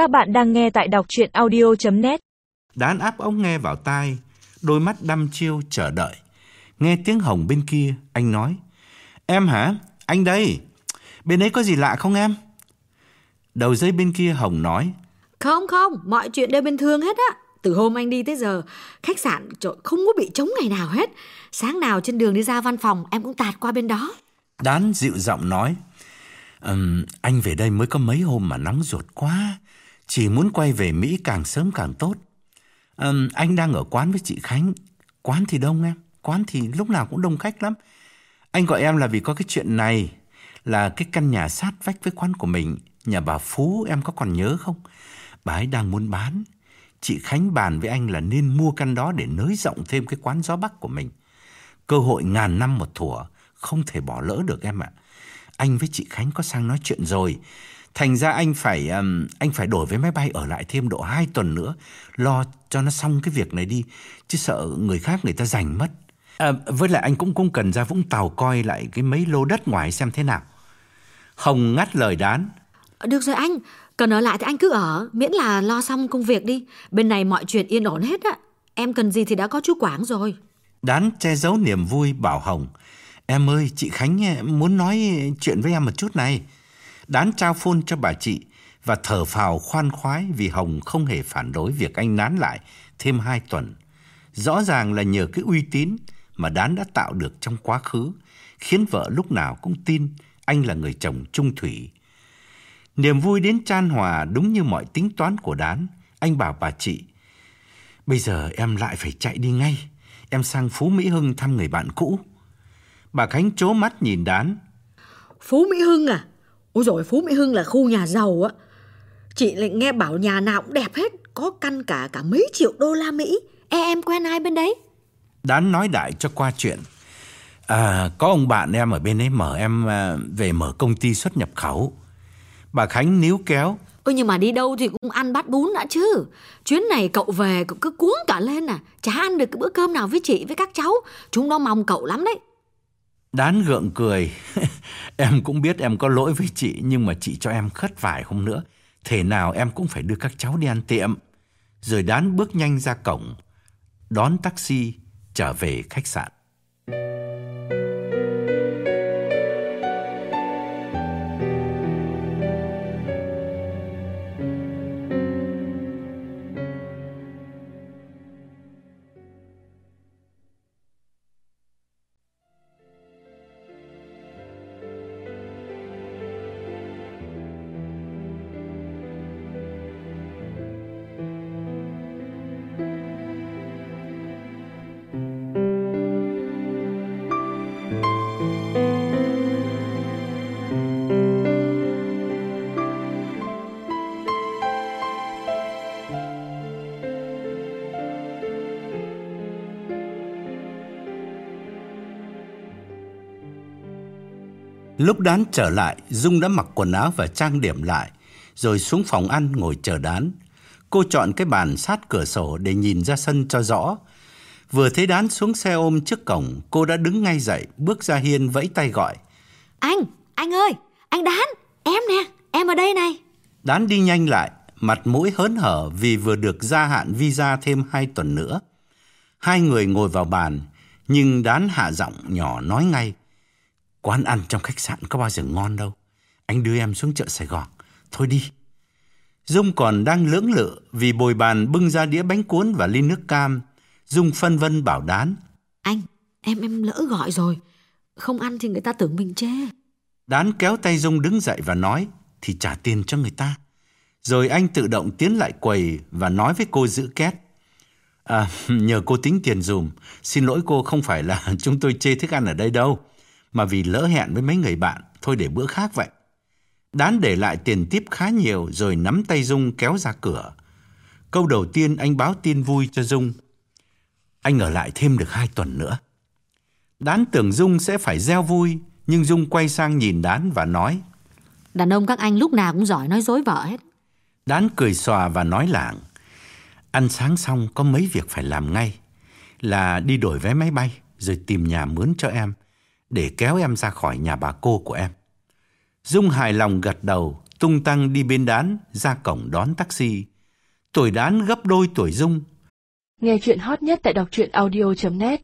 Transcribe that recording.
Các bạn đang nghe tại đọc chuyện audio.net Đán áp ống nghe vào tai, đôi mắt đăm chiêu chờ đợi. Nghe tiếng Hồng bên kia, anh nói. Em hả? Anh đây. Bên ấy có gì lạ không em? Đầu dây bên kia Hồng nói. Không không, mọi chuyện đều bình thường hết á. Từ hôm anh đi tới giờ, khách sạn trời, không có bị trống ngày nào hết. Sáng nào trên đường đi ra văn phòng, em cũng tạt qua bên đó. Đán dịu giọng nói. Um, anh về đây mới có mấy hôm mà nóng ruột quá. Chỉ muốn quay về Mỹ càng sớm càng tốt. À, anh đang ở quán với chị Khánh. Quán thì đông em. Quán thì lúc nào cũng đông khách lắm. Anh gọi em là vì có cái chuyện này. Là cái căn nhà sát vách với quán của mình. Nhà bà Phú em có còn nhớ không? Bà ấy đang muốn bán. Chị Khánh bàn với anh là nên mua căn đó để nới rộng thêm cái quán gió bắc của mình. Cơ hội ngàn năm một thủa, không thể bỏ lỡ được em ạ. Anh với chị Khánh có sang nói chuyện rồi. Thành ra anh phải um, anh phải đổi vé máy bay ở lại thêm độ 2 tuần nữa, lo cho nó xong cái việc này đi, chứ sợ người khác người ta giành mất. À, với lại anh cũng cũng cần ra Vũng Tàu coi lại cái mấy lô đất ngoài xem thế nào. Hồng ngắt lời đán. Được rồi anh, cần ở lại thì anh cứ ở, miễn là lo xong công việc đi. Bên này mọi chuyện yên ổn hết á. Em cần gì thì đã có chú Quảng rồi. Đán che giấu niềm vui bảo Hồng. Em ơi, chị Khánh muốn nói chuyện với em một chút này. Đán trao phôn cho bà chị và thở phào khoan khoái vì Hồng không hề phản đối việc anh nán lại thêm hai tuần. Rõ ràng là nhờ cái uy tín mà Đán đã tạo được trong quá khứ, khiến vợ lúc nào cũng tin anh là người chồng trung thủy. Niềm vui đến chan hòa đúng như mọi tính toán của Đán. Anh bảo bà chị, bây giờ em lại phải chạy đi ngay. Em sang Phú Mỹ Hưng thăm người bạn cũ. Bà Khánh chố mắt nhìn Đán. Phú Mỹ Hưng à? Ôi rồi Phú Mỹ Hưng là khu nhà giàu á. Chị lại nghe bảo nhà nào cũng đẹp hết, có căn cả cả mấy triệu đô la Mỹ. E em quen ai bên đấy? Đán nói đại cho qua chuyện. À, có ông bạn em ở bên ấy mở em à, về mở công ty xuất nhập khẩu. Bà Khánh níu kéo. Ôi nhưng mà đi đâu thì cũng ăn bát bún đã chứ. Chuyến này cậu về cậu cứ cuống cả lên à. Chả ăn được cái bữa cơm nào với chị với các cháu. Chúng nó mong cậu lắm đấy. Đán gượng cười. em cũng biết em có lỗi với chị, nhưng mà chị cho em khất vài hôm nữa. Thể nào em cũng phải đưa các cháu đi ăn tiệm. Rồi đán bước nhanh ra cổng. Đón taxi trở về khách sạn. Lúc đán trở lại, Dung đã mặc quần áo và trang điểm lại, rồi xuống phòng ăn ngồi chờ đán. Cô chọn cái bàn sát cửa sổ để nhìn ra sân cho rõ. Vừa thấy đán xuống xe ôm trước cổng, cô đã đứng ngay dậy, bước ra hiên vẫy tay gọi. Anh, anh ơi, anh Đán, em nè, em ở đây này. Đán đi nhanh lại, mặt mũi hớn hở vì vừa được gia hạn visa thêm hai tuần nữa. Hai người ngồi vào bàn, nhưng Đán hạ giọng nhỏ nói ngay. Quán ăn trong khách sạn có bao giờ ngon đâu. Anh đưa em xuống chợ Sài Gòn. Thôi đi. Dung còn đang lưỡng lự vì bồi bàn bưng ra đĩa bánh cuốn và ly nước cam. Dung phân vân bảo đán. Anh, em em lỡ gọi rồi. Không ăn thì người ta tưởng mình chê. Đán kéo tay Dung đứng dậy và nói thì trả tiền cho người ta. Rồi anh tự động tiến lại quầy và nói với cô giữ két. À, nhờ cô tính tiền dùm. Xin lỗi cô không phải là chúng tôi chê thức ăn ở đây đâu mà vì lỡ hẹn với mấy người bạn, thôi để bữa khác vậy. Đán để lại tiền tiếp khá nhiều rồi nắm tay Dung kéo ra cửa. Câu đầu tiên anh báo tin vui cho Dung. Anh ở lại thêm được hai tuần nữa. Đán tưởng Dung sẽ phải gieo vui, nhưng Dung quay sang nhìn Đán và nói. Đàn ông các anh lúc nào cũng giỏi nói dối vợ hết. Đán cười xòa và nói lảng. Ăn sáng xong có mấy việc phải làm ngay. Là đi đổi vé máy bay rồi tìm nhà mướn cho em để kéo em ra khỏi nhà bà cô của em. Dung hài lòng gật đầu, tung tăng đi bên đán ra cổng đón taxi. Tuổi đán gấp đôi tuổi Dung. Nghe chuyện hot nhất tại đọc truyện audio.net